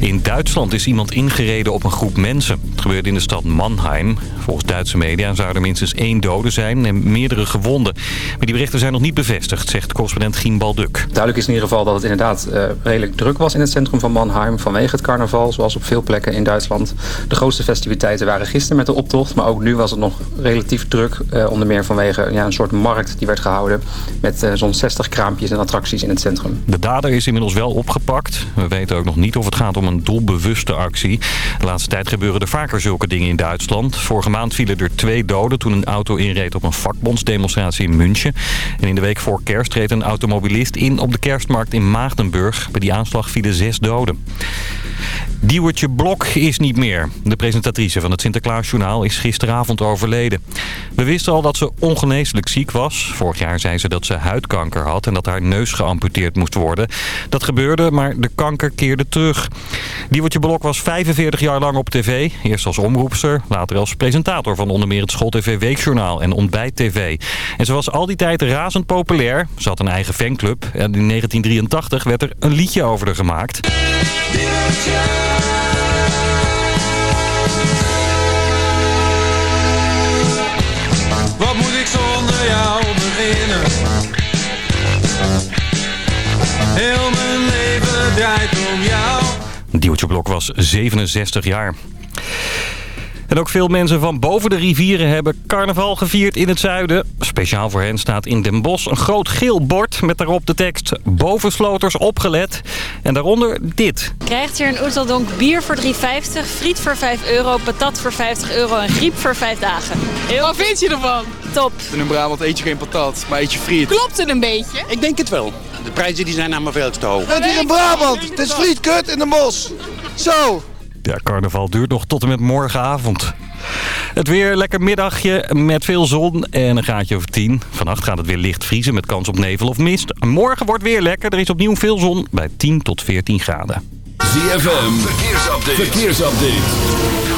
In Duitsland is iemand ingereden op een groep mensen. Het gebeurde in de stad Mannheim. Volgens Duitse media zou er minstens één dode zijn en meerdere gewonden. Maar die berichten zijn nog niet bevestigd, zegt correspondent Gien Balduk. Duidelijk is in ieder geval dat het inderdaad uh, redelijk druk was in het centrum van Mannheim... vanwege het carnaval, zoals op veel plekken in Duitsland. De grootste festiviteiten waren gisteren met de optocht... maar ook nu was het nog relatief druk, uh, onder meer vanwege ja, een soort markt die werd gehouden... met uh, zo'n 60 kraampjes en attracties in het centrum. De dader is inmiddels wel opgepakt. We weten ook nog niet of het gaat om een doelbewuste actie. De laatste tijd gebeuren er vaker zulke dingen in Duitsland. Vorige maand vielen er twee doden toen een auto inreed op een vakbondsdemonstratie in München. En in de week voor kerst reed een automobilist in op de kerstmarkt in Maagdenburg. Bij die aanslag vielen zes doden. Diewertje Blok is niet meer. De presentatrice van het Sinterklaasjournaal is gisteravond overleden. We wisten al dat ze ongeneeslijk ziek was. Vorig jaar zei ze dat ze huidkanker had en dat haar neus geamputeerd moest worden. Dat gebeurde, maar de kanker keerde terug. Diewertje Blok was 45 jaar lang op tv. Eerst als omroepster, later als presentator van onder meer het School TV Weekjournaal en Ontbijt TV. En ze was al die tijd razend populair. Ze had een eigen fanclub en in 1983 werd er een liedje over haar gemaakt. Diewertje Blok was 67 jaar. En ook veel mensen van boven de rivieren hebben carnaval gevierd in het zuiden. Speciaal voor hen staat in Den Bosch een groot geel bord met daarop de tekst Bovensloters opgelet. En daaronder dit. Krijgt hier een Oeteldonk bier voor 3,50, friet voor 5 euro, patat voor 50 euro en griep voor 5 dagen. Heel Wat vind je ervan? Top. In Brabant eet je geen patat, maar eet je friet. Klopt het een beetje? Ik denk het wel. De prijzen die zijn allemaal veel te hoog. Het is in Brabant. Het is friet kut in de bos. Zo. Ja, carnaval duurt nog tot en met morgenavond. Het weer, lekker middagje met veel zon en een graadje over 10. Vannacht gaat het weer licht vriezen met kans op nevel of mist. Morgen wordt weer lekker, er is opnieuw veel zon bij 10 tot 14 graden. ZFM, verkeersupdate. verkeersupdate.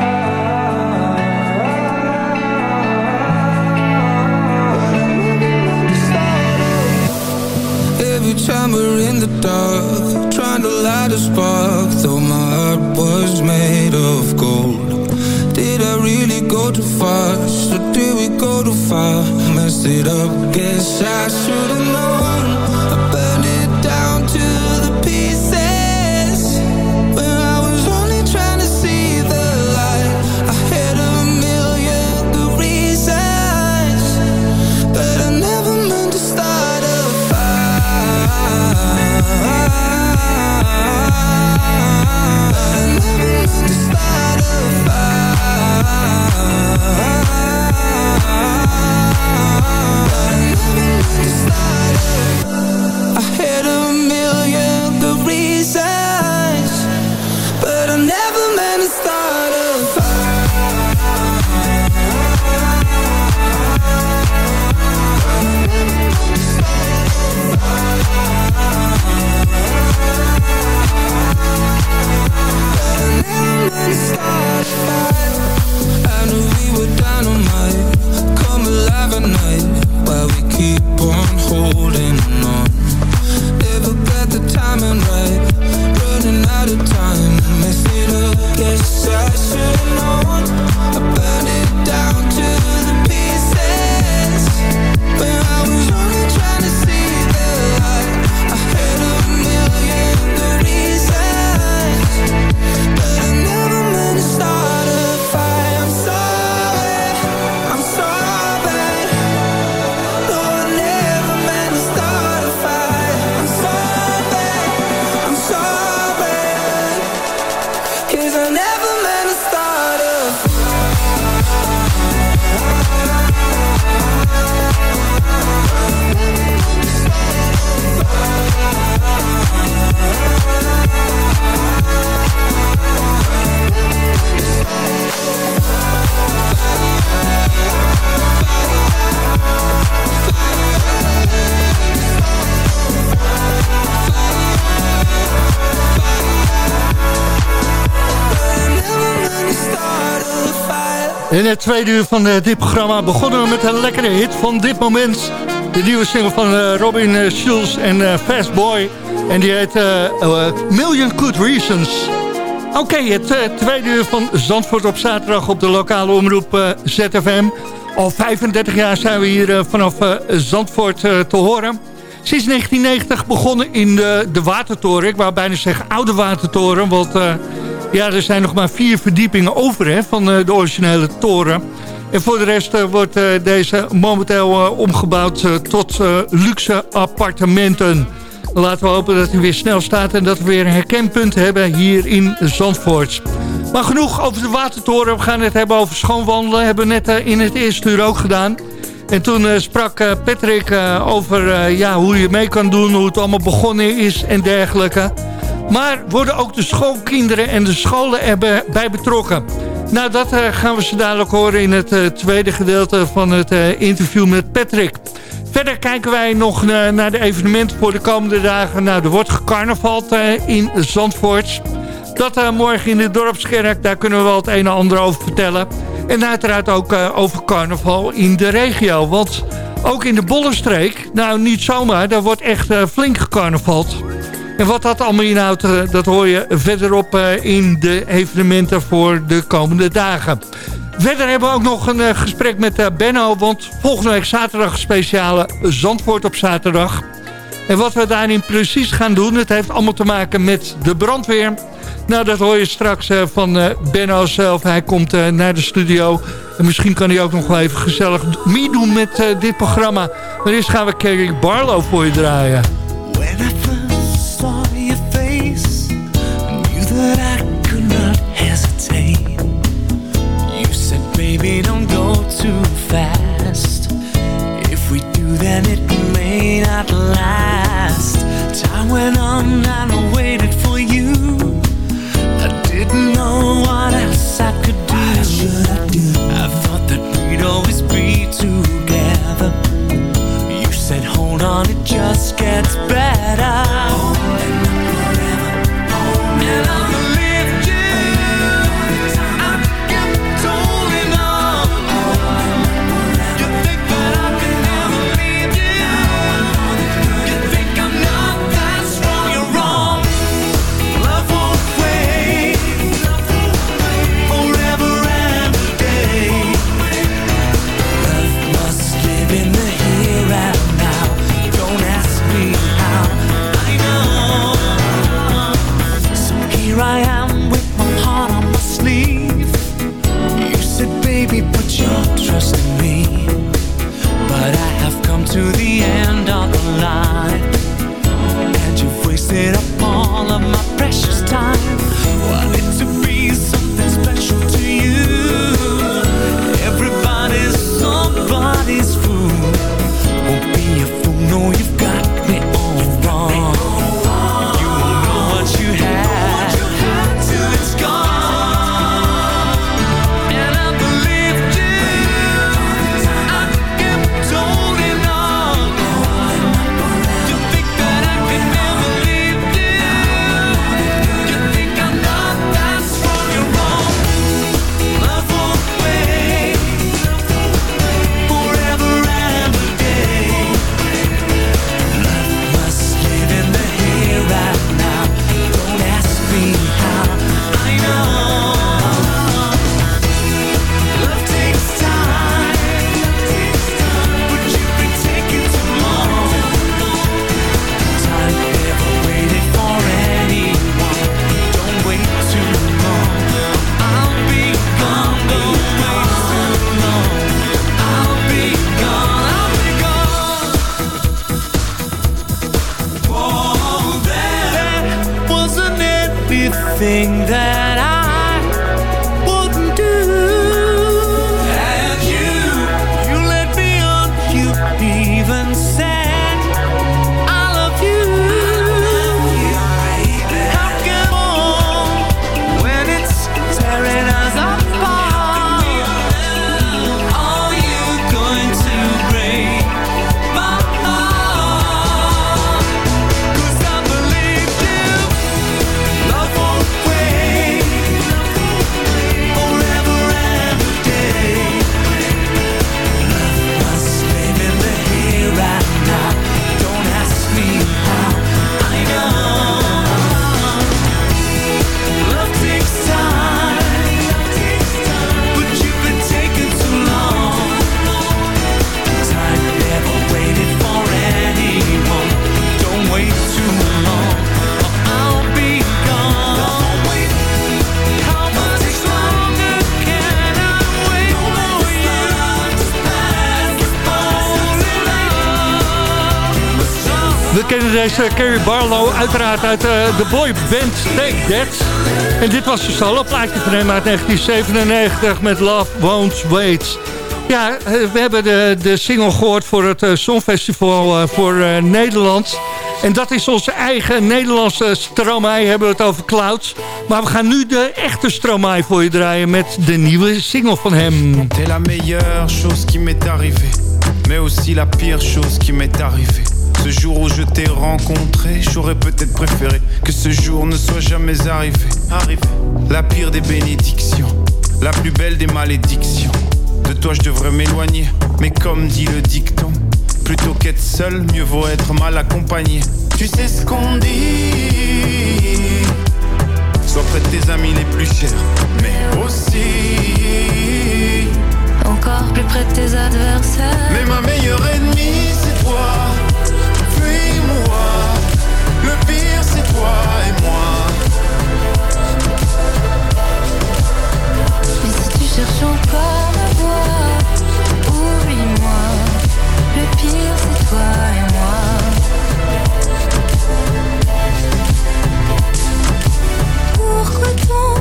Time we're in the dark, trying to light a spark, though my heart was made of gold. Did I really go too far? Or did we go too far? Messed it up, guess I should've known In het tweede uur van dit programma begonnen we met een lekkere hit van dit moment. De nieuwe single van Robin Schulz en Fast Boy. En die heet Million Good Reasons. Oké, het tweede uur van Zandvoort op zaterdag op de lokale omroep ZFM. Al 35 jaar zijn we hier vanaf Zandvoort te horen. Sinds 1990 begonnen in de, de Watertoren. Ik wou bijna zeggen oude Watertoren. Want ja, er zijn nog maar vier verdiepingen over hè, van uh, de originele toren. En voor de rest uh, wordt deze momenteel omgebouwd tot luxe appartementen. Laten we hopen dat hij weer snel staat en dat we weer een herkenpunt hebben hier in Zandvoort. Maar genoeg over de Watertoren. We gaan het hebben over schoonwandelen. Hebben we net in het eerste uur ook gedaan. En toen sprak Patrick over ja, hoe je mee kan doen, hoe het allemaal begonnen is en dergelijke. Maar worden ook de schoolkinderen en de scholen erbij betrokken? Nou, dat gaan we zo dadelijk horen in het tweede gedeelte van het interview met Patrick. Verder kijken wij nog naar de evenementen voor de komende dagen. Nou, er wordt gecarnavald in Zandvoort. Dat morgen in de Dorpskerk, daar kunnen we wel het een en ander over vertellen. En uiteraard ook over carnaval in de regio. Want ook in de Bollenstreek, nou niet zomaar, daar wordt echt flink gecarnavald. En wat dat allemaal inhoudt, dat hoor je verderop in de evenementen voor de komende dagen. Verder hebben we ook nog een gesprek met Benno, want volgende week zaterdag speciale Zandvoort op zaterdag. En wat we daarin precies gaan doen, het heeft allemaal te maken met de brandweer... Nou, dat hoor je straks van Benno zelf. Hij komt naar de studio. En misschien kan hij ook nog wel even gezellig meedoen met dit programma. Maar eerst gaan we Kerry Barlow voor je draaien. Then it may not last Time went on and I waited for you I didn't know what else I could do. What should I do? I thought that we'd always be together. You said, hold on, it just gets better. Kennen deze Carrie Barlow uiteraard uit eh, de boy band Take That. En dit was de solo plaatje van hem uit 1997 met Love Won't Wait. Ja, eh, we hebben de, de single gehoord voor het uh, Songfestival voor Nederland. En dat is onze eigen Nederlandse Stromae, hebben we het over Clouds. Maar we gaan nu de echte Stromae voor je draaien met de nieuwe single van hem. La meilleure chose qui m'est arrivée, mais aussi la pire chose qui m'est arrivée. Ce jour où je t'ai rencontré, j'aurais peut-être préféré que ce jour ne soit jamais arrivé. Arrivé. La pire des bénédictions, la plus belle des malédictions. De toi je devrais m'éloigner, mais comme dit le dicton, Plutôt qu'être seul, mieux vaut être mal accompagné. Tu sais ce qu'on dit? Sois près de tes amis les plus chers, mais aussi. Encore plus près de tes adversaires. Mais ma meilleure ennemie, toi et moi. Mais si tu cherches encore ma voix, oublie-moi. Le pire, c'est toi et moi. Pourquoi ton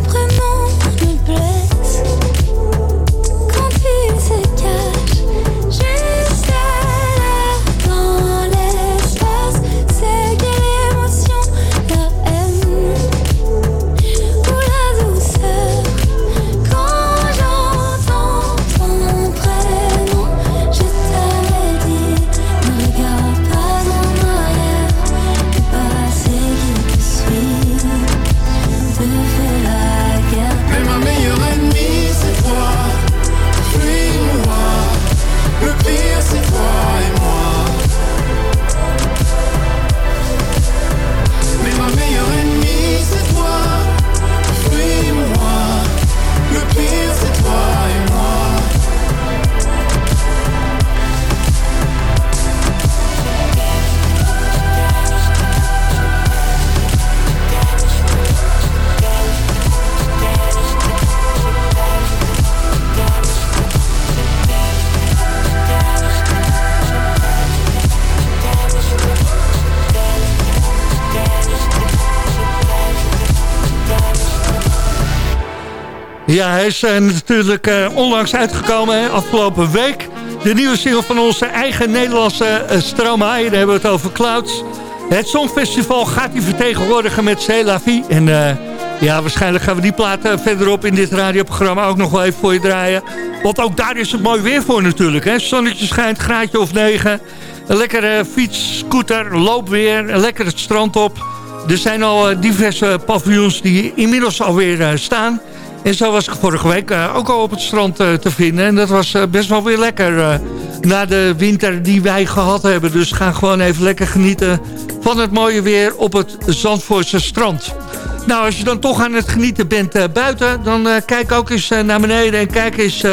Ja, hij is eh, natuurlijk eh, onlangs uitgekomen, hè, afgelopen week. De nieuwe single van onze eigen Nederlandse uh, Stromae. Daar hebben we het over Clouds. Het Songfestival gaat hij vertegenwoordigen met C'est. En eh, ja, waarschijnlijk gaan we die plaat eh, verderop in dit radioprogramma ook nog wel even voor je draaien. Want ook daar is het mooi weer voor natuurlijk. Hè? Zonnetje schijnt, graadje of negen. Een lekkere fiets, scooter, loopweer. Lekker het strand op. Er zijn al eh, diverse paviljoens die inmiddels alweer eh, staan. En zo was ik vorige week eh, ook al op het strand eh, te vinden. En dat was eh, best wel weer lekker na de winter die wij gehad hebben. Dus ga gewoon even lekker genieten van het mooie weer op het Zandvoortse strand. Nou, als je dan toch aan het genieten bent buiten... dan kijk ook eens naar beneden en kijk eens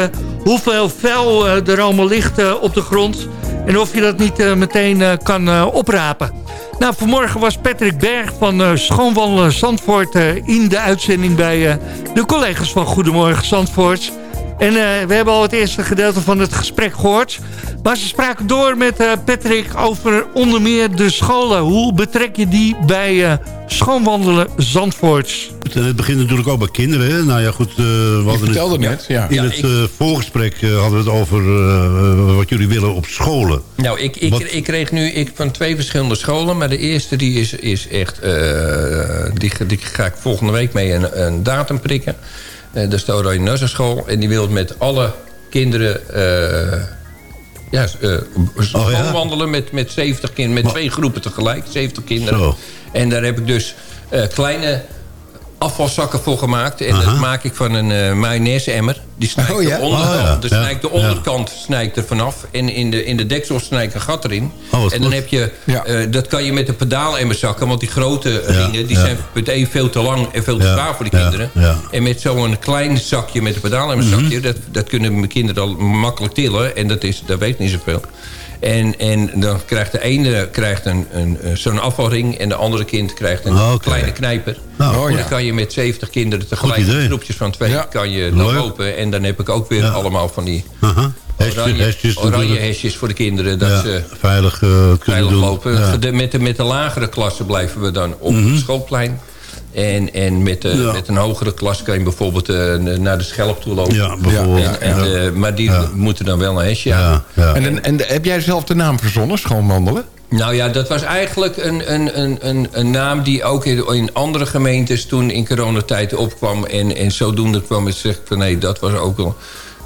hoeveel vuil er allemaal ligt op de grond. En of je dat niet eh, meteen eh, kan eh, oprapen. Nou, vanmorgen was Patrick Berg van Schoonwandelen Zandvoort... in de uitzending bij de collega's van Goedemorgen Zandvoort. En we hebben al het eerste gedeelte van het gesprek gehoord. Maar ze spraken door met Patrick over onder meer de scholen. Hoe betrek je die bij Schoonwandelen Zandvoort? Het begint natuurlijk ook bij kinderen. Hè? Nou ja, goed. eh, we hadden vertelde het, net, ja. In Ja, het ik- eh, voorgesprek eh, hadden we het over eh, wat jullie willen op scholen. Nou, ik, ik, Wat- ik kreeg nu ik, van twee verschillende scholen. Maar de eerste die is, is echt... eh, die, die ga ik volgende week mee een, een datum prikken. Eh, dat is de Oranje Nussenschool. En die wil met alle kinderen... eh ja, uh, wandelen met, met 70 kinderen. Met twee groepen tegelijk. 70 kinderen. Zo. En daar heb ik dus eh, kleine afvalzakken voor gemaakt. En Aha. dat maak ik van een eh mayonaise-emmer. Die snij ik Oh, ja? de onderkant. Oh, ja. Dus Ja. de onderkant snij ik er vanaf. En in de, in de deksel snij ik een gat erin. Oh, en dan goed. heb je... eh, dat kan je met een pedaalemmer zakken. Want die grote ringen die ja. zijn meteen veel te lang en veel te Ja, zwaar voor de kinderen. ja. En met zo'n klein zakje, met een pedaalemmerzakje... Mhm. dat, dat kunnen mijn kinderen al makkelijk tillen. En dat, is, dat weegt niet zoveel. En, en dan krijgt de ene krijgt een, een, zo'n afvalring... en de andere kind krijgt een kleine knijper. Nou, En dan kan je met 70 kinderen tegelijk... Groepjes van twee kan je dan lopen. En dan heb ik ook weer Ja. allemaal van die. Hesjes- oranje, hesjes oranje hesjes voor de kinderen. Dat ze veilig eh, kunnen veilig doen. lopen. De- met, de, met de lagere klassen blijven we dan op Mhm. het schoolplein. En, en met, Ja. met een hogere klas kan je bijvoorbeeld eh, naar de schelp toe lopen. Ja, bijvoorbeeld. En, en Ja. de- maar die moeten dan wel een hesje Ja, aan. ja. En, en, en heb jij zelf de naam verzonnen, schoonwandelen? Nou ja, dat was eigenlijk een, een, een, een, een naam die ook in, in andere gemeentes toen in coronatijd opkwam. En, en zodoende kwam het zeg van nee, dat was ook wel.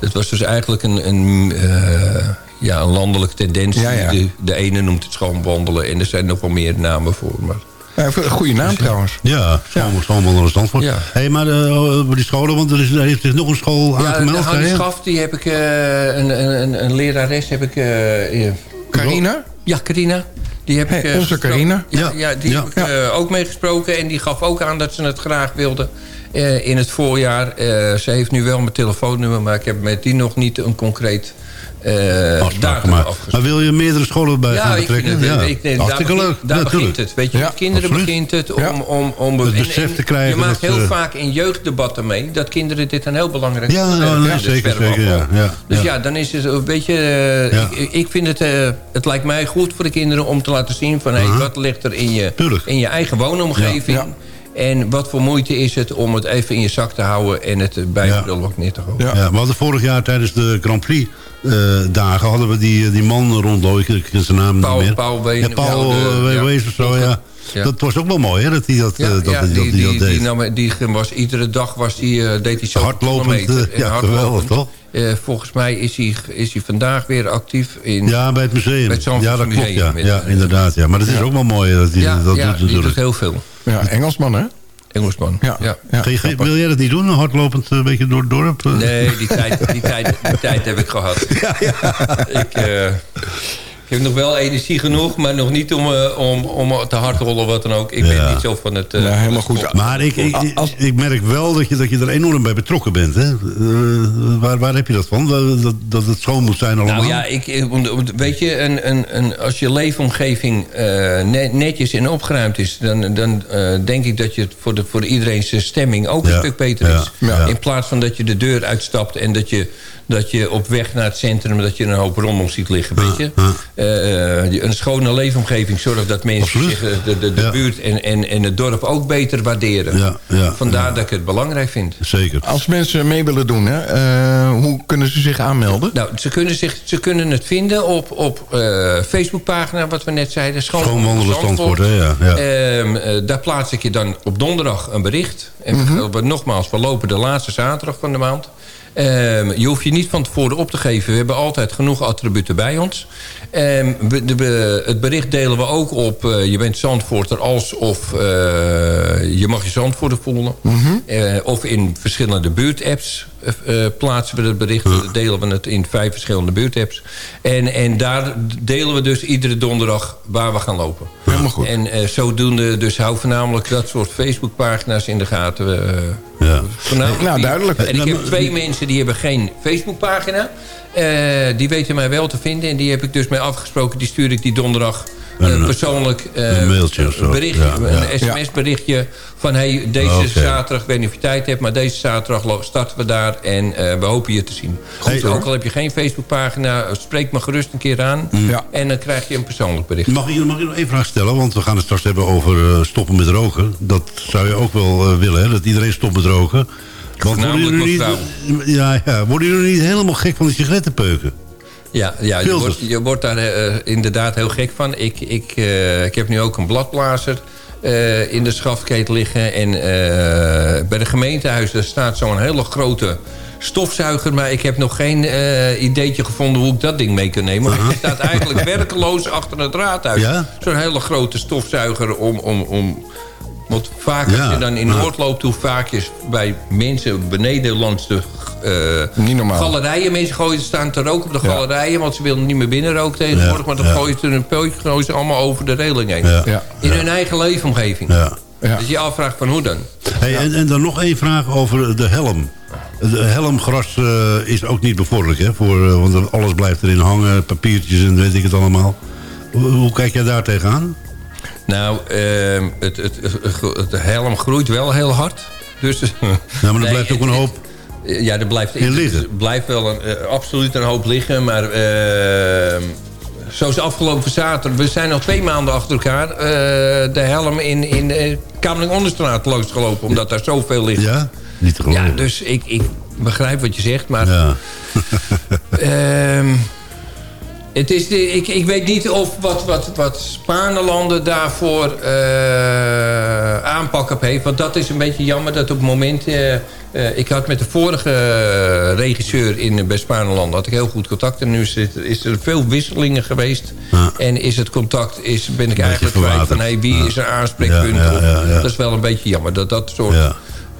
Dat was dus eigenlijk een, een, eh, ja, een landelijke tendens. Ja, ja. De, de ene noemt het schoonwandelen en er zijn nog wel meer namen voor. Maar een goede naam trouwens. Ja, zo'n zo'n wandelen Zandvoort. Ja. Hé, maar eh, over die scholen, want er, is, er heeft zich nog een school ja, de aangemeld. Zei je? Schaf, die heb ik, eh, een, een, een, lerares heb ik... eh, eh, Carina? Ja, Carina. Die heb Hey, ik, eh, onze. Carina. Ja, Ja, ja, die ja. heb ik eh, ook meegesproken. En die gaf ook aan dat ze het graag wilde eh, in het voorjaar. Eh, ze heeft nu wel mijn telefoonnummer, maar ik heb met die nog niet een concreet eh Afspraken datum maken. afgesproken. Maar wil je meerdere scholen bij Ja, gaan ik betrekken? het, ja. ik, nee, daar, Hartstikke begint- leuk. daar Ja, begint het. Weet je, Ja, met kinderen absoluut. begint het om... Om, om Het besef en te krijgen Je maakt dat, heel eh, vaak in jeugddebatten mee... dat kinderen dit een heel belangrijk Ja, ja, nee, zeker, zeker, ja, ja, dus ja. ja. dan is het een beetje... eh, Ja. ik, ik vind het... eh, het lijkt mij goed voor de kinderen om te laten zien... van hey, wat ligt er in je, Tuurlijk. in je eigen woonomgeving... Ja, En wat voor moeite is het om het even in je zak te houden... en het bij prullenbak neer te gooien. Ja. Ja, we hadden vorig jaar tijdens de Grand Prix eh, dagen... hadden we die, die man rondlopen, ik ken zijn naam Paul- niet meer. Paul Ween- ja, Paul ja, de- eh, ja. Wees of zo, ja. Ja. Dat was ook wel mooi, hè, dat hij dat, Ja, eh, dat, ja, dat, die, hij die, dat die, deed. nam- die was iedere dag was die, eh, deed hij zo Hardlopend, eh, ja, geweldig, toch? volgens mij is hij, is hij vandaag weer actief in... Ja, bij het museum. Bij het ja, dat klopt, Museum ja. met- ja, inderdaad. Ja. Maar dat is ook wel mooi dat hij ja, dat ja, doet die doet natuurlijk. heel veel. Ja, Engelsman, hè? Engelsman. Ja. Ja. ja. Je- wil jij dat niet doen, een hardlopend eh, een beetje door het dorp? eh? Nee, die tijd, die, tijd, die tijd heb ik gehad. Ik, eh, ik heb nog wel energie genoeg, maar nog niet om, eh, om, om te hard rollen wat dan ook. Ik Ja. ben niet zo van het... eh, Ja, helemaal goed. Maar ik, ik, ik, Als- ik merk wel dat je, dat je er enorm bij betrokken bent. Hè? Eh, waar, waar heb je dat van? Dat, dat, dat het schoon moet zijn allemaal? Nou ja, ik, weet je, een, een, een, als je leefomgeving eh, ne- netjes en opgeruimd is... dan, dan eh, denk ik dat je het voor, de, voor iedereen zijn stemming ook Ja, een stuk beter is. ja. In plaats van dat je de deur uitstapt en dat je, dat je op weg naar het centrum... dat je een hoop rommel ziet liggen, weet je. Eh, eh, een schone leefomgeving zorgt dat mensen Absoluut. zich, eh, de, de, de Ja. buurt en, en, en het dorp ook beter waarderen. Ja, ja, Vandaar ja. dat ik het belangrijk vind. Zeker. Als mensen mee willen doen, hè, eh, hoe kunnen ze zich aanmelden? Nou, ze kunnen, zich, ze kunnen het vinden op, op eh Facebookpagina, wat we net zeiden. Zandvoort, hè? Ja, ja. Ehm, eh, daar plaats ik je dan op donderdag een bericht. En Mhm. we, nogmaals, we lopen de laatste zaterdag van de maand. Ehm, je hoeft je niet van tevoren op te geven. We hebben altijd genoeg attributen bij ons. Ehm, we- het bericht delen we ook op... eh, je bent Zandvoorter als of eh, je mag je Zandvoorter voelen. Eh, of in verschillende buurtapps plaatsen we het bericht. Delen we het in vijf verschillende buurtapps. En, en daar delen we dus iedere donderdag waar we gaan lopen. Helemaal goed. En zodoende, dus hou voornamelijk dat soort Facebookpagina's in de gaten. Ja. voornamelijk Nou, duidelijk. En ik heb twee mensen die hebben geen Facebookpagina. Eh die weten mij wel te vinden. En die heb ik dus mee afgesproken. Die stuur ik die donderdag eh, Een- persoonlijk eh, een mailtje of zo. berichtje, Ja, ja. een sms-berichtje van hey, deze zaterdag, ik weet niet of je tijd hebt, maar deze zaterdag starten we daar en eh, we hopen je te zien. Hey, Dus ook al heb je geen Facebookpagina, eh, spreek me gerust een keer aan Ja. en dan krijg je een persoonlijk bericht. Mag ik, mag ik nog één vraag stellen? Want we gaan het straks hebben over eh, stoppen met roken. Dat zou je ook wel eh, willen, hè? Dat iedereen stopt met roken. Want worden Voornamelijk jullie niet, ja, ja, worden jullie niet helemaal gek van die sigarettenpeuken? Ja, ja je, wordt, je wordt daar eh, inderdaad heel gek van. Ik, ik, eh, ik heb nu ook een bladblazer eh, in de schafkeet liggen. En eh, bij de gemeentehuis daar staat zo'n hele grote stofzuiger. Maar ik heb nog geen eh, ideetje gevonden hoe ik dat ding mee kan nemen. Maar hij staat eigenlijk werkeloos achter het raadhuis. Ja? Zo'n hele grote stofzuiger om... om, om want vaak Ja, als je dan in ja. Noord loopt... hoe vaak je bij mensen beneden langs de eh, Niet normaal. galerijen... mensen gooien staan te roken op de galerijen... want ze willen niet meer binnen roken tegenwoordig... Ja, maar dan ja. gooien ze een peutje allemaal over de reling heen. Ja. Ja. In hun eigen leefomgeving. Ja. Ja. Dus je afvraagt van hoe dan? Hey, en, en dan nog één vraag over de helm. De helmgras eh, is ook niet bevorderlijk, hè? Voor, eh, want alles blijft erin hangen, papiertjes en weet ik het allemaal. Hoe, hoe kijk jij daar tegenaan? Nou, ehm, het, het, helm groeit wel heel hard. Dus, Ja, maar er Nee, blijft ook een hoop Ja, er blijft, In liggen. er blijft wel een, eh, absoluut een hoop liggen. Maar eh, zoals afgelopen zaterdag... We zijn al twee maanden achter elkaar... eh, de helm in, in de Kamerling-Onderstraat langs gelopen. Omdat daar zoveel ligt. Ja? Niet te geloven. Ja, dus ik, ik begrijp wat je zegt. Maar Ja. Ehm, het is de, ik, ik weet niet of wat, wat, wat Spaanlanden daarvoor eh, aanpak op heeft. Want dat is een beetje jammer dat op het moment... eh, eh, ik had met de vorige regisseur in bij Spaanlanden had ik heel goed contact. En nu is, het- is er veel wisselingen geweest. En is het contact, is, ben ik eigenlijk kwijt van... Hey, wie Ja. is een aanspreekpunt? Ja. Dat is wel een beetje jammer. Dat dat soort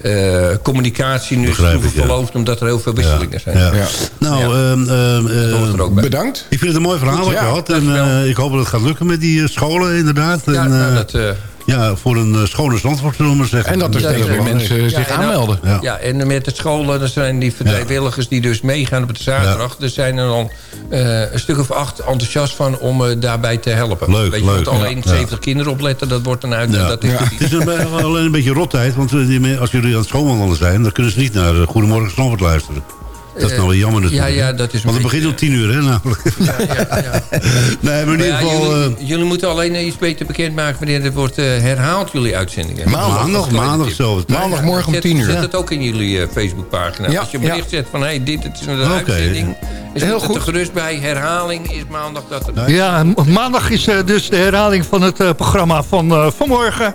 Eh, communicatie nu is ja. verloofd... omdat er heel veel wisselingen zijn. Ja. Nou, ehm, ehm, ehm, Bedankt. Ik vind het een mooi verhaal wat je had. En eh, ik hoop dat het gaat lukken met die eh, scholen, inderdaad. Ja, en, nou, dat, eh, ja, voor een eh, schone zandvoort, zullen we maar zeggen. En dat er steeds meer mensen zich en dan- aanmelden. Ja. Ja, en met de scholen, er zijn die vrijwilligers die dus meegaan op de zaterdag. Er zijn er dan eh, een stuk of acht enthousiast van om eh, daarbij te helpen. Leuk, Weet je, leuk, want alleen ja. 70 kinderen opletten, dat wordt een uit. Ja. Dat is. Het is een, alleen een beetje rottijd, want eh, als jullie aan het schoonwandelen zijn... dan kunnen ze niet naar eh, Goedemorgen Zandvoort luisteren. Dat is nou wel jammer natuurlijk. ja, ja, dat is Want het begint om tien uur, hè, namelijk. nee, maar in ieder ja, geval... jullie, eh, jullie moeten alleen iets beter bekendmaken wanneer er wordt eh, herhaald, jullie uitzendingen. Maandag, maandag zo. Maandagmorgen om 10 uur. Zet het ook in jullie eh, Facebookpagina. Ja, Als je een ja. bericht zet van, hey, dit het is een Oké. uitzending. Is Heel het er goed. gerust bij. Herhaling is maandag dat er... Ja, maandag is dus de herhaling van het eh, programma van eh, vanmorgen.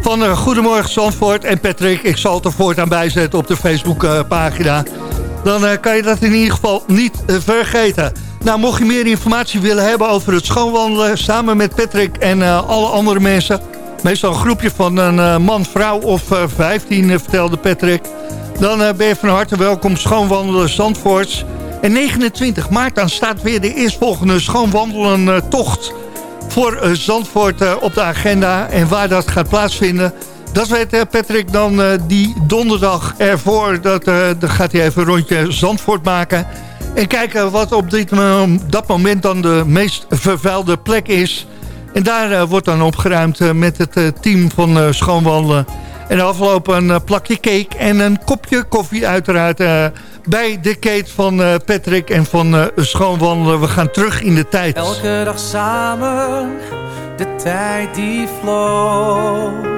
Van eh, Goedemorgen Zandvoort. En Patrick, ik zal het er voortaan bijzetten op de Facebookpagina. Dan eh, kan je dat in ieder geval niet eh, vergeten. Nou, mocht je meer informatie willen hebben over het schoonwandelen... samen met Patrick en eh, alle andere mensen... meestal een groepje van een man, vrouw of eh, 15, eh, vertelde Patrick... dan ben je van harte welkom schoonwandelen Zandvoorts... En 29 maart dan staat weer de eerstvolgende schoonwandelen tocht voor Zandvoort op de agenda. En waar dat gaat plaatsvinden, dat weet eh, Patrick dan eh, die donderdag ervoor. Dat, eh, dan gaat hij even een rondje Zandvoort maken. En kijken wat op dit, dat moment dan de meest vervuilde plek is. En daar wordt dan opgeruimd met het team van Schoonwandelen. En afgelopen een plakje cake en een kopje koffie uiteraard... bij de kate van Patrick en van Schoonwandelen. We gaan terug in de tijd. Elke dag samen, de tijd die vloog.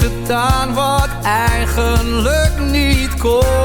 Gedaan wat eigenlijk niet kon.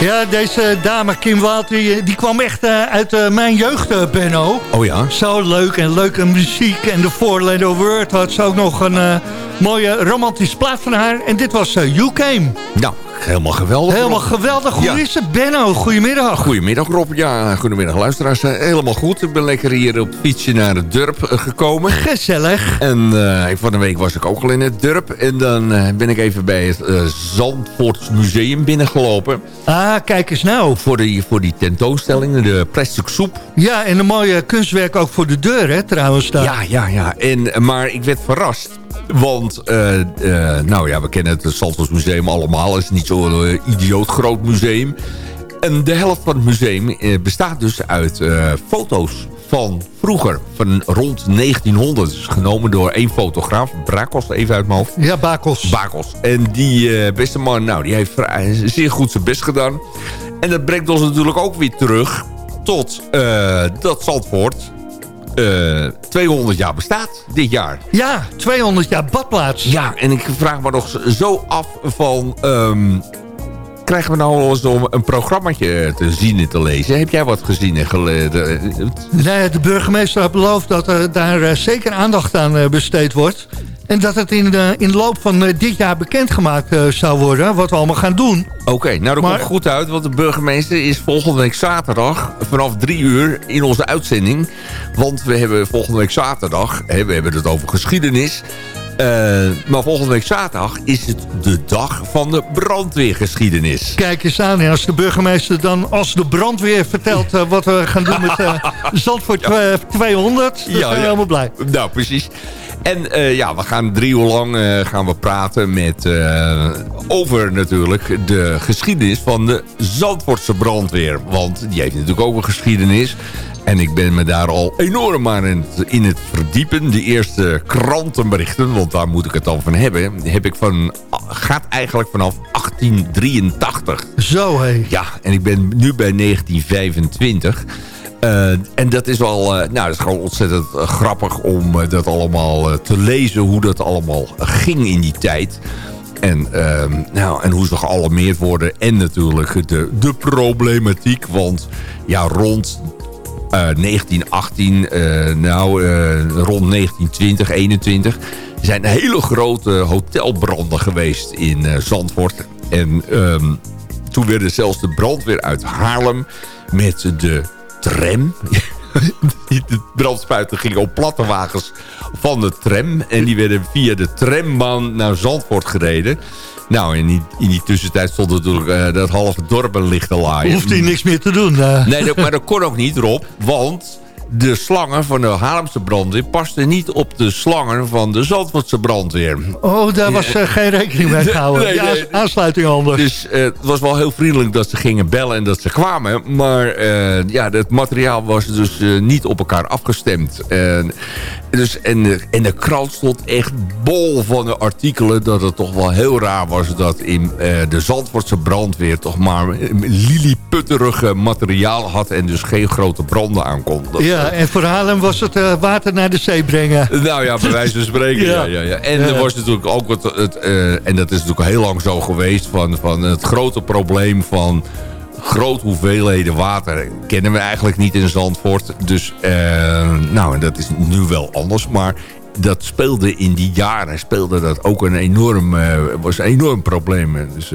Ja, deze dame Kim Waalt, die, die kwam echt eh, uit eh, mijn jeugd, eh, Benno. Oh ja? Zo leuk en leuke muziek. En de Four Letter Word had ook nog een eh, mooie romantische plaat van haar. En dit was eh, You Came. Nou, helemaal geweldig. Helemaal Rob. geweldig. Hoe Ja. is het, Benno? Goedemiddag. Goedemiddag Rob, ja, goedemiddag luisteraars. Eh, Helemaal goed, ik ben lekker hier op fietsje naar het dorp eh, gekomen. Gezellig. En eh, van de week was ik ook al in het dorp. En dan ben ik even bij het uh, Zandvoorts Museum binnengelopen. Ah, kijk eens nou. Voor die, voor die tentoonstelling, de plastic soep. Ja, en een mooie kunstwerk ook voor de deur, hè, trouwens. Daar. Ja, ja, ja. En, maar ik werd verrast. Want, eh, eh, nou ja, we kennen het Zandvoorts Museum allemaal. Het is niet zo'n eh, idioot groot museum. En de helft van het museum bestaat dus uit foto's van vroeger. Van rond 1900. Het is genomen door één fotograaf. Brakos, even uit mijn hoofd. Ja, Bakos. Bakos. En die beste man, nou, die heeft zeer goed zijn best gedaan. En dat brengt ons natuurlijk ook weer terug tot dat Zandvoort eh 200 jaar bestaat dit jaar. Ja, 200 jaar badplaats. Ja, en ik vraag me nog zo af van... ehm, krijgen we nou wel eens om een programmaatje te zien en te lezen? Heb jij wat gezien en gelezen? Nee, de burgemeester had beloofd dat er daar eh, zeker aandacht aan eh, besteed wordt. En dat het in, de in de loop van eh, dit jaar bekendgemaakt eh, zou worden, wat we allemaal gaan doen. Oké, nou dat Maar- komt goed uit, want de burgemeester is volgende week zaterdag vanaf drie uur in onze uitzending. Want we hebben volgende week zaterdag, hè, we hebben het over geschiedenis. Eh, maar volgende week zaterdag is het de dag van de brandweergeschiedenis. Kijk eens aan, als de burgemeester dan als de brandweer vertelt eh, wat we gaan doen met eh Zandvoort eh, 200, dan zijn we helemaal blij. Nou, precies. En ja, we gaan drie uur lang gaan we praten met, over natuurlijk de geschiedenis van de Zandvoortse brandweer. Want die heeft natuurlijk ook een geschiedenis. En ik ben me daar al enorm aan in het, in het verdiepen. De eerste krantenberichten, want daar moet ik het dan van hebben... Heb ik van, gaat eigenlijk vanaf 1883. Zo, hé. Ja, en ik ben nu bij 1925. Eh, en dat is wel, eh, nou, dat is gewoon ontzettend eh, grappig om dat allemaal te lezen, hoe dat allemaal ging in die tijd. En, ehm, nou, en hoe ze gealarmeerd worden. En natuurlijk de, de problematiek. Want ja, rond 1918, eh, nou, eh, rond 1920, 21... zijn hele grote hotelbranden geweest in eh, Zandvoort. En ehm, toen werden zelfs de brandweer uit Haarlem met de tram... de brandspuiten gingen op platte wagens van de tram. En die werden via de trambaan naar Zandvoort gereden. Nou, in die, in die tussentijd stond natuurlijk eh, dat halve dorp een lichte laaien. Hoeft hij niks meer te doen. eh. Nee, dat, maar dat kon ook niet, Rob. Want de slangen van de Haarlemse brandweer pasten niet op de slangen van de Zandvoortse brandweer. Oh, daar was eh, geen rekening mee gehouden. Nee, aansluiting anders. Dus eh, het was wel heel vriendelijk dat ze gingen bellen en dat ze kwamen. Maar eh, ja, het materiaal was dus niet op elkaar afgestemd. En, dus, en, de, en de krant stond echt bol van de artikelen... dat het toch wel heel raar was dat in de Zandvoortse brandweer... toch maar lilliputterige materiaal had... en dus geen grote branden aankon. Dat- Ja, en voor Haarlem was het eh, water naar de zee brengen. nou ja, bij wijze van spreken. ja. Ja. Ja, En er was natuurlijk ook het, het eh, en dat is natuurlijk heel lang zo geweest, van, van het grote probleem van grote hoeveelheden water kennen we eigenlijk niet in Zandvoort. Dus, eh, nou, en dat is nu wel anders, maar dat speelde in die jaren, speelde dat ook een enorm, was een enorm probleem. Dus,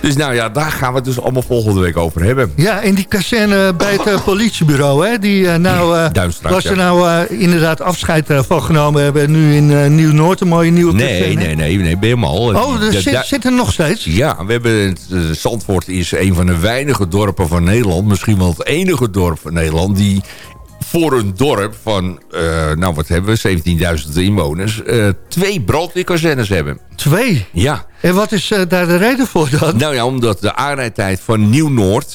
dus nou ja, daar gaan we het dus allemaal volgende week over hebben. Ja, en die kazerne bij het eh, politiebureau, hè, die eh, nou, Duinstraat, was er nou eh, inderdaad afscheid van genomen hebben. Nu in Nieuw-Noord, een mooie nieuwe Nee, kazerne. nee, nee, nee, ben je mal. Oh, er zit, zit er nog steeds? Ja, we hebben, Zandvoort is een van de weinige dorpen van Nederland. Misschien wel het enige dorp van Nederland... die voor een dorp van, eh, nou wat hebben we, 17.000 inwoners... eh, twee brandweerkazernes hebben. Twee? Ja. En wat is eh, daar de reden voor dan? Nou ja, omdat de aanrijdtijd van Nieuw-Noord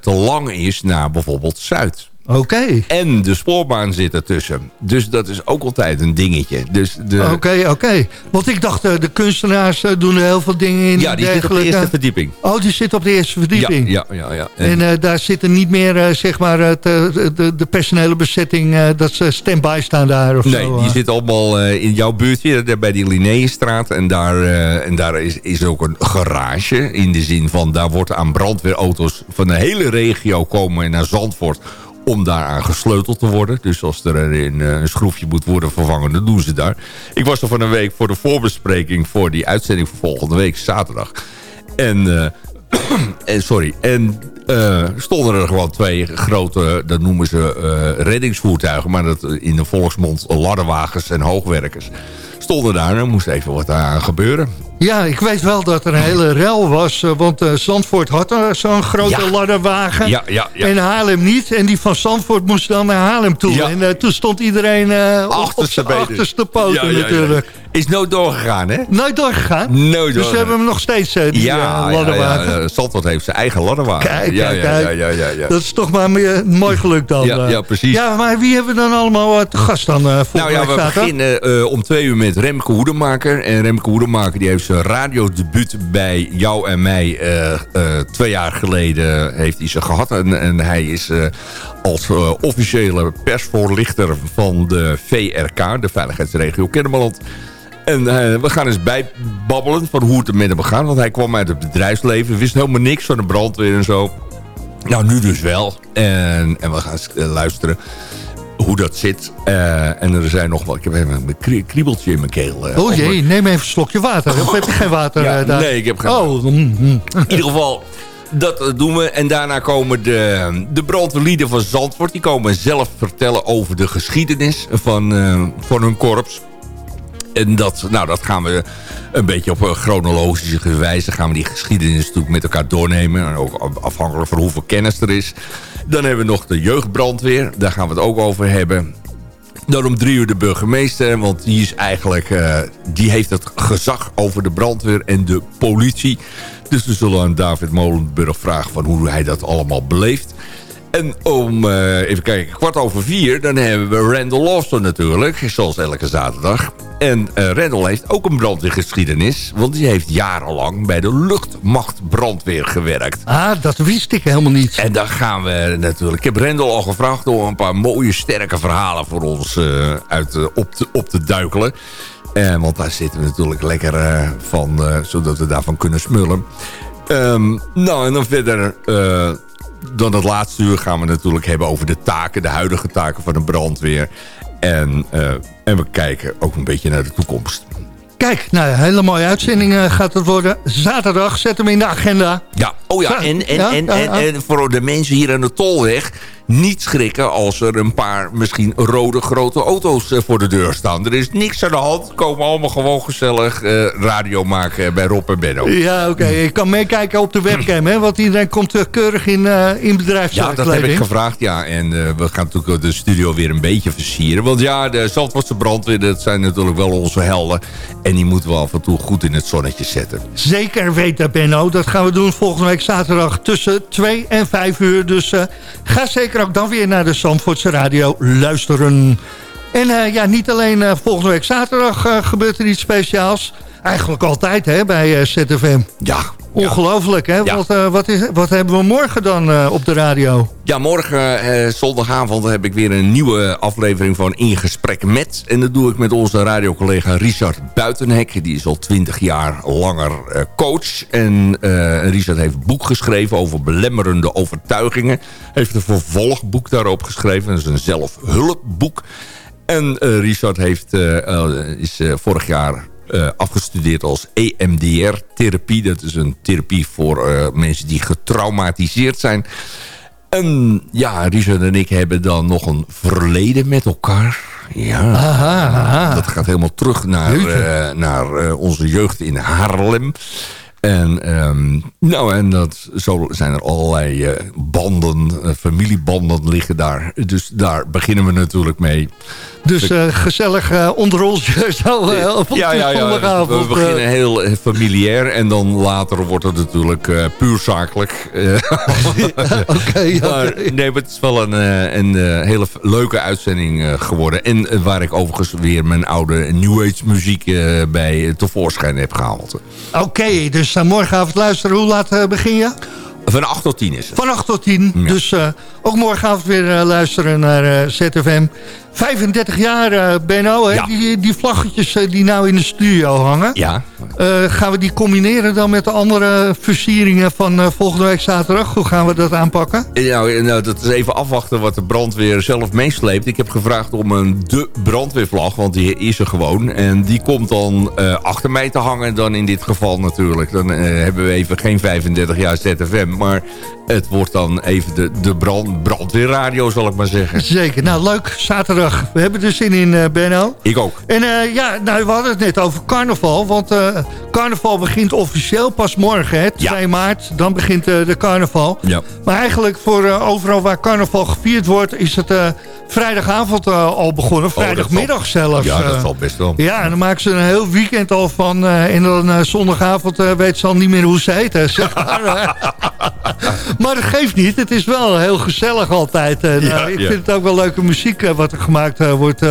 te lang is naar bijvoorbeeld Zuid. Oké. En de spoorbaan zit ertussen. Dus dat is ook altijd een dingetje. Dus de... Oké, oké. Want ik dacht, eh, de kunstenaars eh, doen er heel veel dingen in. Ja, die zit op de eerste verdieping. Oh, die zit op de eerste verdieping. Ja, ja, ja. ja. En eh, daar zitten niet meer, zeg maar, het, de, de personele bezetting... dat ze stand-by staan daar of Nee, zo. die zit allemaal in jouw buurtje, bij die Linnéestraat. En daar, en daar is, is ook een garage. In de zin van, daar wordt aan brandweerauto's van de hele regio komen naar Zandvoort om daaraan gesleuteld te worden. Dus als er een, eh, een schroefje moet worden vervangen, dan doen ze daar. Ik was er van een week voor de voorbespreking voor die uitzending van volgende week, zaterdag. En, eh, en sorry, en eh, stonden er gewoon twee grote, dat noemen ze reddingsvoertuigen, maar dat in de volksmond ladderwagens en hoogwerkers. Stonden daar en er moest even wat aan gebeuren. Ja, ik weet wel dat er een hele rel was. eh, want eh, Zandvoort had er zo'n grote Ja. ladderwagen. Ja, ja. En Haarlem niet. En die van Zandvoort moest dan naar Haarlem toe. En eh, toen stond iedereen eh, op- op Achterste zijn benen. achterste poten natuurlijk. Is nooit doorgegaan, hè? Nooit doorgegaan? Nooit Dus we hebben hem nog steeds, eh, die ja, ja, ladderwagen. ja, heeft zijn eigen ladderwagen. Kijk, ja, kijk, ja, kijk. Ja, ja, ja, ja. Dat is toch maar meer- mooi geluk dan. Ja, eh. ja, precies. Ja, maar wie hebben we dan allemaal te gast dan uh, Nou ja, we beginnen om twee uur met Remke Hoedemaker. En Remke Hoedemaker die heeft zijn radiodebuut bij jou en mij twee jaar geleden heeft hij ze gehad. En, en hij is als officiële persvoorlichter van de VRK, de Veiligheidsregio Kennemerland. En eh, we gaan eens bijbabbelen van hoe het er met hem gaat. Want hij kwam uit het bedrijfsleven, wist helemaal niks van de brandweer en zo. Nou, nu dus wel. En, en we gaan eh, luisteren hoe dat zit. Eh, en er zijn nog wel... Ik heb even een krie- kriebeltje in mijn keel. Oh jee, neem even een slokje water. Of heb je geen water Ja, daar? nee, ik heb geen Oh, mm, mm. In ieder geval, dat doen we. En daarna komen de, de brandweerlieden van Zandvoort. Die komen zelf vertellen over de geschiedenis van, van hun korps. En dat, nou, dat gaan we een beetje op een chronologische wijze... gaan we die geschiedenis natuurlijk met elkaar doornemen. En ook afhankelijk van hoeveel kennis er is. Dan hebben we nog de jeugdbrandweer. Daar gaan we het ook over hebben. Dan om drie uur de burgemeester, want die is eigenlijk, eh, die heeft het gezag over de brandweer en de politie. Dus we zullen aan David Molenburg vragen van hoe hij dat allemaal beleeft. En om, eh, even kijken, kwart over vier, dan hebben we Randall Lawson natuurlijk, zoals elke zaterdag. En eh Randall heeft ook een brandweergeschiedenis, want die heeft jarenlang bij de luchtmachtbrandweer gewerkt. Ah, dat wist ik helemaal niet. En dan gaan we natuurlijk... Ik heb Rendel al gevraagd om een paar mooie, sterke verhalen voor ons eh, uit, op, te, op te duikelen. Want daar zitten we natuurlijk lekker van, zodat we daarvan kunnen smullen. Ehm, nou, en dan verder... dan het laatste uur gaan we natuurlijk hebben over de taken, de huidige taken van de brandweer. En, eh, en we kijken ook een beetje naar de toekomst. Kijk, nou, een hele mooie uitzending eh, gaat het worden. Zaterdag, zet hem in de agenda. Ja, oh ja, en, en, ja, en, en, ja. en voor de mensen hier aan de Tolweg... niet schrikken als er een paar misschien rode grote auto's eh, voor de deur staan. Er is niks aan de hand. Komen allemaal gewoon gezellig eh, radio maken bij Rob en Benno. Ja, oké. Ik kan meekijken op de webcam, hè. Want iedereen komt eh, keurig in, eh in Ja, bedrijfskleding. dat heb ik gevraagd, ja. En we gaan natuurlijk de studio weer een beetje versieren. Want ja, de Zandvoortse brandweer, dat zijn natuurlijk wel onze helden. En die moeten we af en toe goed in het zonnetje zetten. Zeker weten, Benno. Dat gaan we doen volgende week zaterdag tussen 2 en 5 uur. Dus ga zeker ook dan weer naar de Zandvoortse Radio luisteren. En eh, ja, niet alleen eh, volgende week zaterdag eh, gebeurt er iets speciaals. Eigenlijk altijd hè, bij ZFM. Ja. Ongelooflijk, hè? Ja. Wat, eh, wat, is, wat hebben we morgen dan eh, op de radio? Ja, morgen eh, zondagavond heb ik weer een nieuwe aflevering van In Gesprek Met. En dat doe ik met onze radiocollega Richard Buitenhek. Die is al twintig jaar langer coach. En Richard heeft een boek geschreven over belemmerende overtuigingen. Heeft een vervolgboek daarop geschreven. Dat is een zelfhulpboek. En Richard heeft, is vorig jaar eh, afgestudeerd als EMDR-therapie. Dat is een therapie voor eh, mensen die getraumatiseerd zijn. En ja, Richard en ik hebben dan nog een verleden met elkaar. Ja, Aha, aha. dat gaat helemaal terug naar, eh, naar onze jeugd in Haarlem. En, ehm, nou, en dat, zo zijn er allerlei banden, familiebanden liggen daar. Dus daar beginnen we natuurlijk mee. Dus eh, gezellig eh, onder ons zo uh, op ja, ja, ja. We beginnen heel eh, familiair en dan later wordt het natuurlijk eh, puur zakelijk. Eh, Oké, maar, nee, maar het is wel een, eh, een eh, hele leuke uitzending eh, geworden. En eh, waar ik overigens weer mijn oude New Age muziek eh, bij eh, tevoorschijn heb gehaald. Oké, dus uh, morgenavond luisteren. Hoe laat uh, begin je? Van 8 tot 10 is het. Van 8 tot 10. Ja. Dus uh, ook morgenavond weer uh, luisteren naar ZFM. 35 jaar, uh, Benno, ja. die, die vlaggetjes die nou in de studio hangen. Ja. Gaan we die combineren dan met de andere versieringen van volgende week zaterdag? Hoe gaan we dat aanpakken? Nou, nou, dat is even afwachten wat de brandweer zelf meesleept. Ik heb gevraagd om een de brandweervlag, want die is er gewoon. En die komt dan achter mij te hangen dan in dit geval natuurlijk. Dan hebben we even geen 35 jaar ZFM, maar het wordt dan even de, de brand, brandweerradio, zal ik maar zeggen. Zeker. Nou, leuk. Zaterdag. We hebben er zin in, uh, Benno. Ik ook. En uh, ja, nou, we hadden het net over carnaval. Want uh, carnaval begint officieel pas morgen, hè, 2 ja. maart. Dan begint de carnaval. Ja. Maar eigenlijk voor overal waar carnaval gevierd wordt... is het vrijdagavond al begonnen. Vrijdagmiddag oh, zelfs. Ja, dat zal best wel. Ja, en dan maken ze een heel weekend al van. en dan zondagavond weet ze al niet meer hoe ze heten. Zeg maar. maar dat geeft niet. Het is wel heel gezellig altijd. En, ja, ik ja. vind het ook wel leuke muziek uh, wat er gemaakt uh, wordt.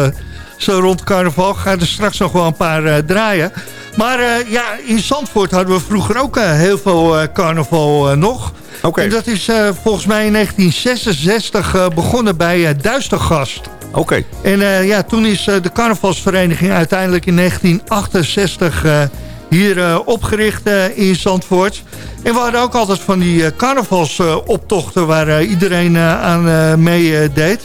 Zo rond carnaval. Ga er straks nog wel een paar draaien. Maar ja, in Zandvoort hadden we vroeger ook heel veel carnaval nog. Okay. En dat is volgens mij in 1966 begonnen bij Duistergast. Oké. Okay. En ja, toen is de carnavalsvereniging uiteindelijk in 1968 hier uh, opgericht uh, in Zandvoort. En we hadden ook altijd van die uh, carnavalsoptochten waar iedereen aan meedeed.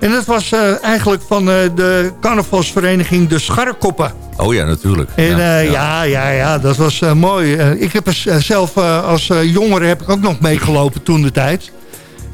en dat was eigenlijk van de carnavalsvereniging De Scharrekoppen. Oh ja, natuurlijk. En ja, ja, ja, ja, ja dat was mooi. ik heb er zelf als jongere heb ik ook nog meegelopen toen de tijd.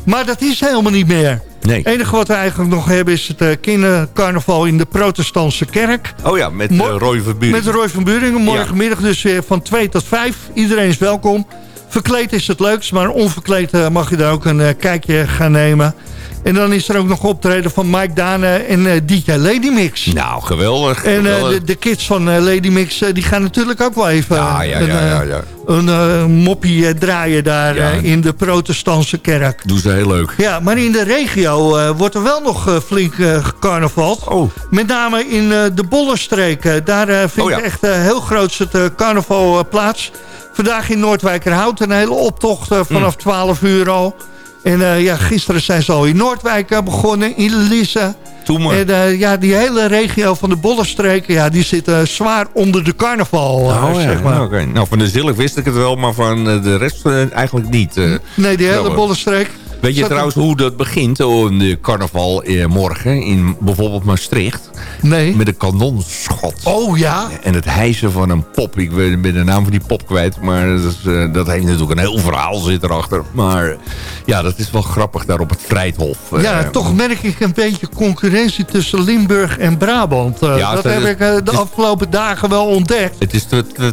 Maar dat is helemaal niet meer. Nee. Het enige wat we eigenlijk nog hebben is het uh, kindercarnaval in de protestantse kerk. Oh ja, met uh, Roy van Buringen. Met Roy van Buringen. Morgenmiddag ja. dus weer van 2 tot 5. Iedereen is welkom. Verkleed is het leukst, maar onverkleed mag je daar ook een kijkje gaan nemen. En dan is er ook nog optreden van Mike Dane en uh, DJ Lady Mix. Nou, geweldig. En geweldig. De, de, kids van Lady Mix, die gaan natuurlijk ook wel even ja, ja, een, ja, een moppie draaien daar in de protestantse kerk. Doen ze heel leuk. Ja, maar in de regio wordt er wel nog flink gecarnavald. Oh. Met name in de Bollenstreek. daar vindt oh, echt heel groot het carnaval plaats. Vandaag in Noordwijkerhout een hele optocht vanaf mm. 12 uur al. En uh, ja, gisteren zijn ze al in Noordwijk uh, begonnen, in Lisse. En uh, ja, die hele regio van de Bollenstreken, ja, die zit zwaar onder de carnaval, oh, zeg maar. Okay. Nou, van de Zillig wist ik het wel, maar van de rest eigenlijk niet. nee, die hele Bollenstreek. Weet je trouwens hoe dat begint, oh, de carnaval eh, morgen in bijvoorbeeld Maastricht? Nee. Met een kanonschot. Oh ja? En het hijsen van een pop. Ik ben de naam van die pop kwijt, maar dat, is, uh, dat heeft natuurlijk een heel verhaal zit erachter. Maar ja, dat is wel grappig daar op het Vrijthof. Ja, uh, toch merk ik een beetje concurrentie tussen Limburg en Brabant. Uh, ja, dat heb ik de is, afgelopen dagen wel ontdekt. Het is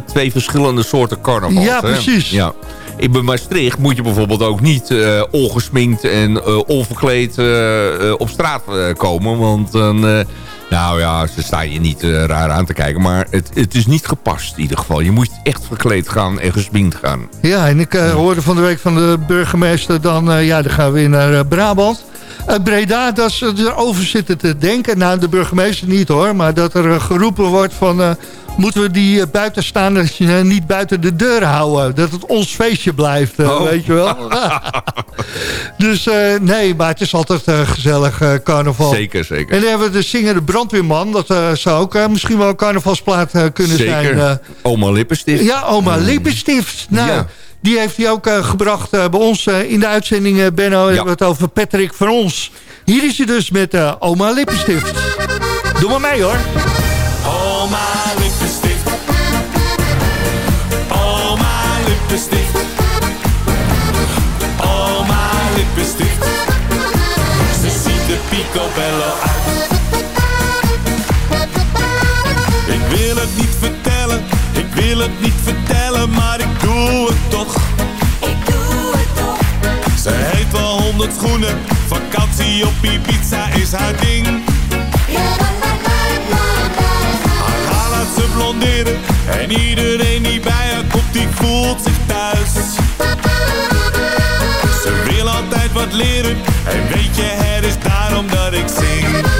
twee verschillende soorten carnaval. Ja, precies. Ja. In Maastricht moet je bijvoorbeeld ook niet uh, ongesminkt en uh, onverkleed uh, op straat komen. Want dan, nou ja, ze staan je niet raar aan te kijken. Maar het, het is niet gepast in ieder geval. Je moet echt verkleed gaan en gesminkt gaan. Ja, en ik hoorde van de week van de burgemeester dan... ja, dan gaan we weer naar Brabant. Breda, dat ze erover zitten te denken. Nou, de burgemeester niet hoor. Maar dat er geroepen wordt van moeten we die buitenstaanders niet buiten de deur houden. Dat het ons feestje blijft, oh. weet je wel. dus uh, nee, maar het is altijd uh, gezellig uh, carnaval. Zeker, zeker. En dan hebben we de zingende brandweerman. Dat zou ook misschien wel een carnavalsplaat kunnen zeker. zijn. oma Lippenstift. Ja, oma mm. Lippenstift. Nou, ja. Die heeft hij ook gebracht bij ons in de uitzending, Benno. Ja. Hebben het over Patrick van ons. Hier is hij dus met oma Lippenstift. Doe maar mee hoor. lippenstift. mijn lippenstift. Ze ziet de picobello uit. Ik wil het niet vertellen, ik wil het niet vertellen, maar ik doe het toch. Ik doe het toch. Ze heeft wel honderd schoenen. vakantie op pizza is haar ding. Haar haar laat ze blonderen en iedereen die bij haar die voelt zich thuis. Ze wil altijd wat leren. En weet je, het is daarom dat ik zing.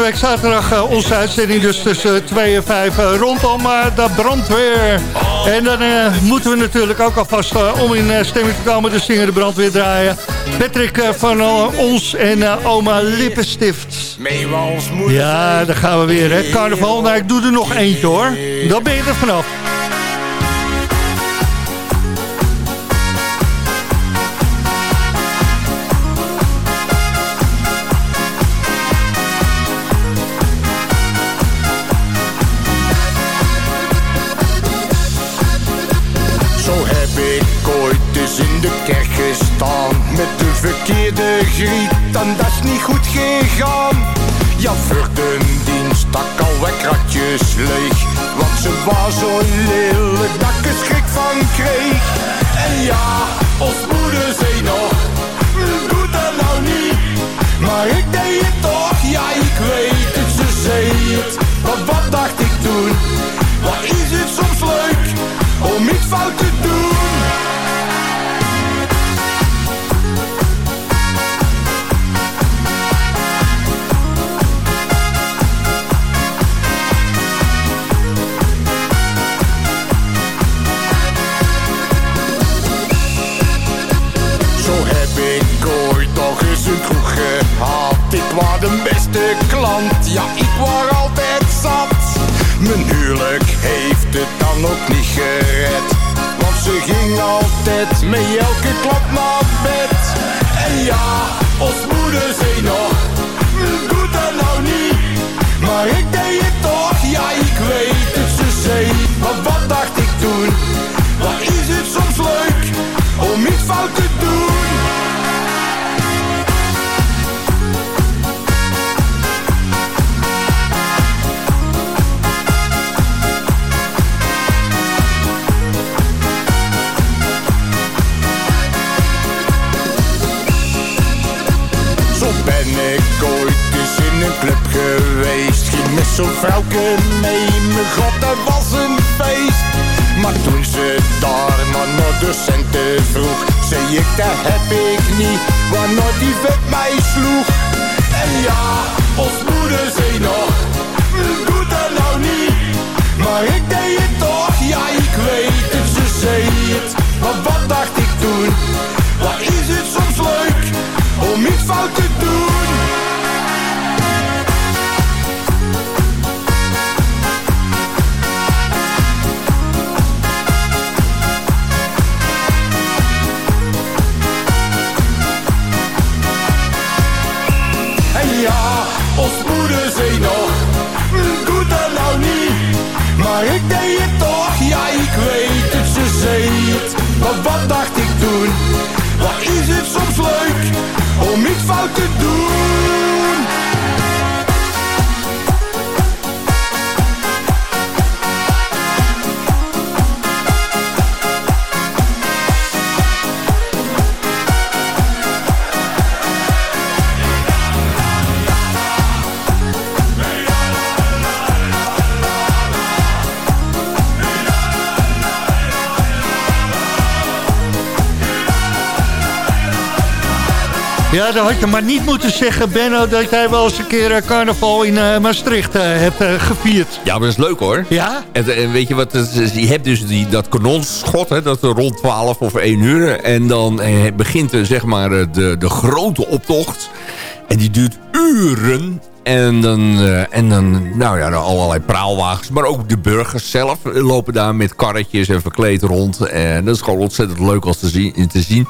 Volgende week zaterdag uh, onze uitzending dus tussen 2 en 5 uh, rondom uh, de brandweer. En dan moeten we natuurlijk ook alvast om in stemming te komen... de zingen de brandweer draaien. Patrick van ons en oma Lippenstift. Ja, daar gaan we weer, hè. Carnaval, nou ik doe er nog eentje, hoor. Dan ben je er vanaf. Griet En dat is niet goed gegaan. Ja, voor de dienst stak al kratjes leeg. Want ze was zo lelijk dat ik er schrik van kreeg. En ja, ons moeder zei nog Doe dat nou niet. Maar ik deed het toch, ja ik weet het, ze zei het. Maar wat dacht ik toen? Wat is het soms leuk om iets fout te doen? De klant, ja ik was altijd zat. Mijn huwelijk heeft het dan ook niet gered. Want ze ging altijd met elke klap naar bed. En ja, ons moeder zei nog Doe dat nou niet? Maar ik deed het toch, ja ik weet het Ze zei, maar wat dacht ik toen? Wat is het soms leuk Om iets fout te doen Om iets fout te doen zo'n vrouwke mee. Mijn god, dat was een feest. Maar toen ze daar naar de centen vroeg, zei ik, dat heb ik niet. Waarna die vet mij sloeg. En ja, ons moeder zei nog, wat dacht ik toen? Wat is het soms leuk om iets fout te doen? Ja, dan had je maar niet moeten zeggen, Benno... dat jij wel eens een keer eh, carnaval in eh, Maastricht eh, hebt gevierd. Ja, maar dat is leuk hoor. Ja? En, en weet je wat, je hebt dus die, dat kanonschot, hè, dat er rond 12 of 1 uur. En dan begint zeg maar de, de grote optocht. En die duurt uren. En dan, en dan nou ja, allerlei praalwagens. Maar ook de burgers zelf lopen daar met karretjes en verkleed rond. En dat is gewoon ontzettend leuk als te zien. Te zien.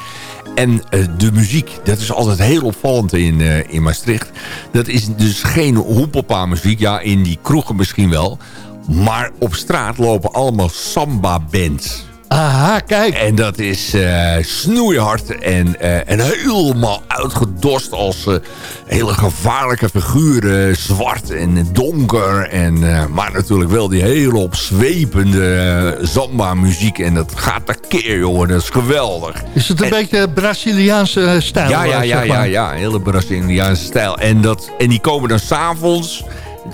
En eh, de muziek, dat is altijd heel opvallend in, eh, in Maastricht. Dat is dus geen hoepelpa muziek. Ja, in die kroegen misschien wel. Maar op straat lopen allemaal samba-bands. Aha, kijk. En dat is eh, snoeihard en, eh, en helemaal uitgedost als eh, hele gevaarlijke figuren. Zwart en donker. En, maar natuurlijk wel die hele opzwepende samba-muziek. En dat gaat tekeer, jongen. Dat is geweldig. Is het een beetje Braziliaanse stijl? Ja, ja, ja, zeg ja, maar? ja. Hele Braziliaanse stijl. En, dat, en die komen dan s'avonds,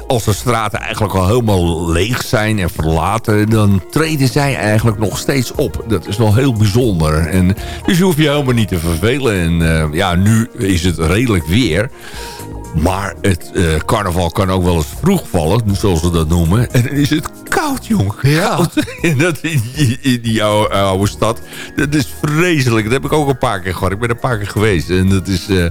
als de straten eigenlijk al helemaal leeg zijn en verlaten... dan treden zij eigenlijk nog steeds op. Dat is wel heel bijzonder. En, dus je hoeft je helemaal niet te vervelen. En eh, ja, nu is het redelijk weer... Maar het eh, carnaval kan ook wel eens vroeg vallen, zoals ze dat noemen. En dan is het koud, jongen. Ja. Koud. En dat in die, in die oude, oude stad. Dat is vreselijk. Dat heb ik ook een paar keer gehad. Ik ben er een paar keer geweest. En dat is... eh,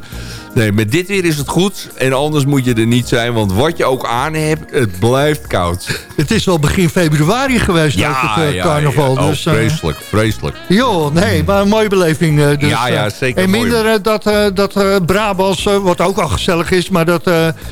nee, met dit weer is het goed. En anders moet je er niet zijn. Want wat je ook aan hebt, het blijft koud. Het is wel begin februari geweest, ook het eh, carnaval. ja. Oh, dus, eh, vreselijk, vreselijk. joh, nee, maar een mooie beleving. eh, dus, Ja, ja, zeker En minder dat, dat Brabants, wat ook al gezellig is... maar dat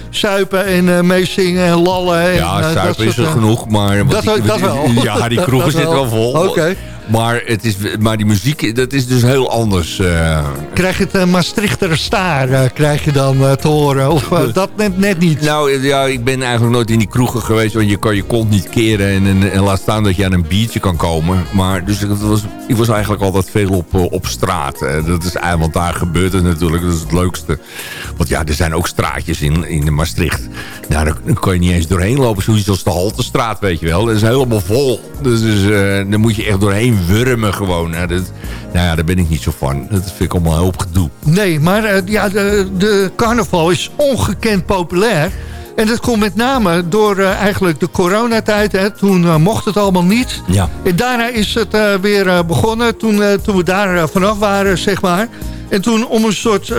suipen en meezingen en lallen. En, Ja, eh, dat is er genoeg, maar... Dat- die- dat wel. Ja, die kroegen zitten wel vol. Oké. Maar, het is, maar die muziek, dat is dus heel anders. eh. Krijg je het uh, Maastrichter staar, eh, krijg je dan te horen? Of dat net, net niet? Nou ja, ik ben eigenlijk nooit in die kroegen geweest. Want je kan je kont niet keren. En, en, en laat staan dat je aan een biertje kan komen. Maar dus het was, ik was eigenlijk altijd veel op, op straat. Dat is, want daar gebeurt het natuurlijk. Dat is het leukste. Want ja, er zijn ook straatjes in, in Maastricht. Nou, daar, daar kan je niet eens doorheen lopen. Zoiets als de Haltestraat, weet je wel. Dat is helemaal vol. Dus, dus daar moet je echt doorheen wurmen gewoon. Nou, dat, nou ja, daar ben ik niet zo van. Dat vind ik allemaal heel op gedoe. Nee, maar eh, ja, de, de carnaval is ongekend populair. En dat komt met name door eh, eigenlijk de coronatijd. Hè. Toen eh, mocht het allemaal niet. Ja. En daarna is het weer begonnen. Toen, toen we daar vanaf waren, zeg maar. En toen om een soort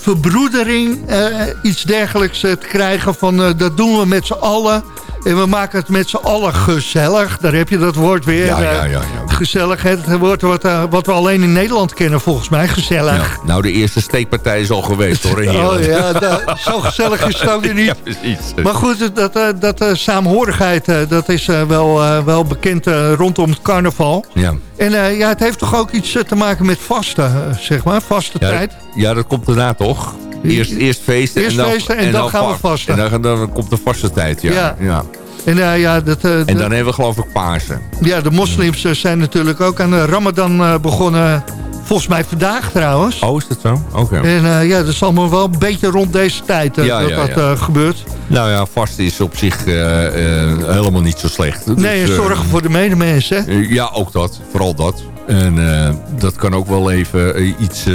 verbroedering, iets dergelijks te krijgen. Van dat doen we met z'n allen. En we maken het met z'n allen gezellig. Daar heb je dat woord weer. Ja, ja, eh, ja. Gezellig, het woord wat, eh, wat we alleen in Nederland kennen volgens mij. Gezellig. Ja, nou, de eerste steekpartij is al geweest hoor. Oh ja, da- zo gezellig is het ook weer niet. Precies. Maar goed, dat, eh, dat saamhorigheid, dat is wel, wel bekend rondom het carnaval. Ja. En ja, het heeft toch ook iets te maken met vasten, zeg maar, vaste tijd. ja, dat komt daarna toch? Eerst, eerst feesten. Eerst en dan, feesten en dan gaan we va- vasten. En dan, dan komt de vaste tijd, ja. Ja. ja. En eh, ja, dat, eh, En dan hebben we geloof ik Pasen. ja, de moslims eh, zijn natuurlijk ook aan de ramadan begonnen. Volgens mij vandaag trouwens. Oh, is dat zo? Oké. En ja, dat is allemaal wel een beetje rond deze tijd Ja, dat ja, dat ja. gebeurt. Nou ja, vasten is op zich helemaal niet zo slecht. Dus, nee, en eh, zorgen voor de medemens, hè? eh, Ja, ook dat. Vooral dat. En eh, dat kan ook wel even eh, iets, eh,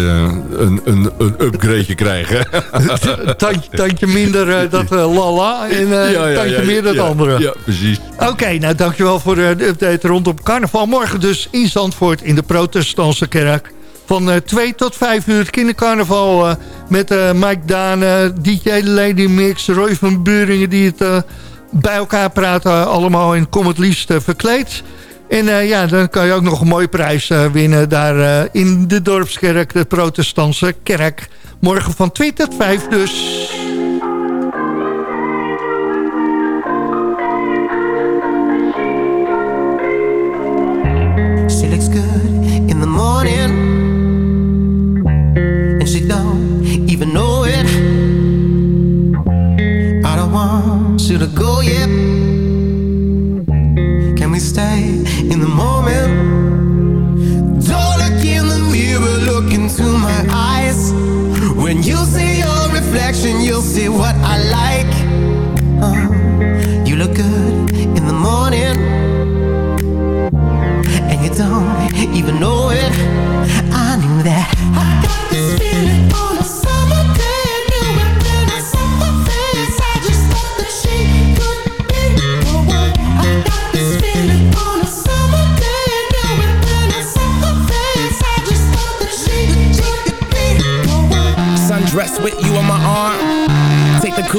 een, een, een upgradeje krijgen. tandje, tandje minder dat lala en Ja, ja, tandje ja, meer dat andere. Ja, precies. Oké, nou dankjewel voor de update rondom carnaval. Morgen dus in Zandvoort in de protestantse kerk. Van eh 2 tot 5 uur het kindercarnaval met Mike Daan, DJ Lady Mix, Roy van Buringen die het bij elkaar praten allemaal en kom het liefst verkleed. En eh, ja, dan kan je ook nog een mooie prijs eh, winnen daar eh, in de Dorpskerk, de protestantse kerk. Morgen van 2 tot 5 dus.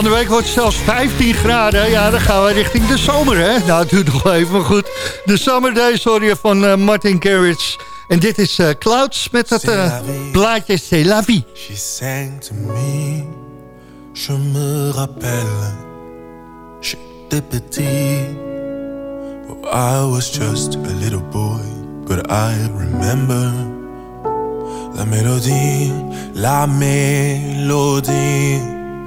Van de week wordt het zelfs 15 graden. Ja, dan gaan we richting de zomer, hè? Nou, het duurt nog even, maar goed. De Summer Days hoor je van eh, Martin Garrix. En dit is eh, Clouds met het eh, plaatje C'est la vie. She sang to me, je me rappelle, j'étais petit. Oh, I was just a little boy, but I remember la mélodie, la mélodie.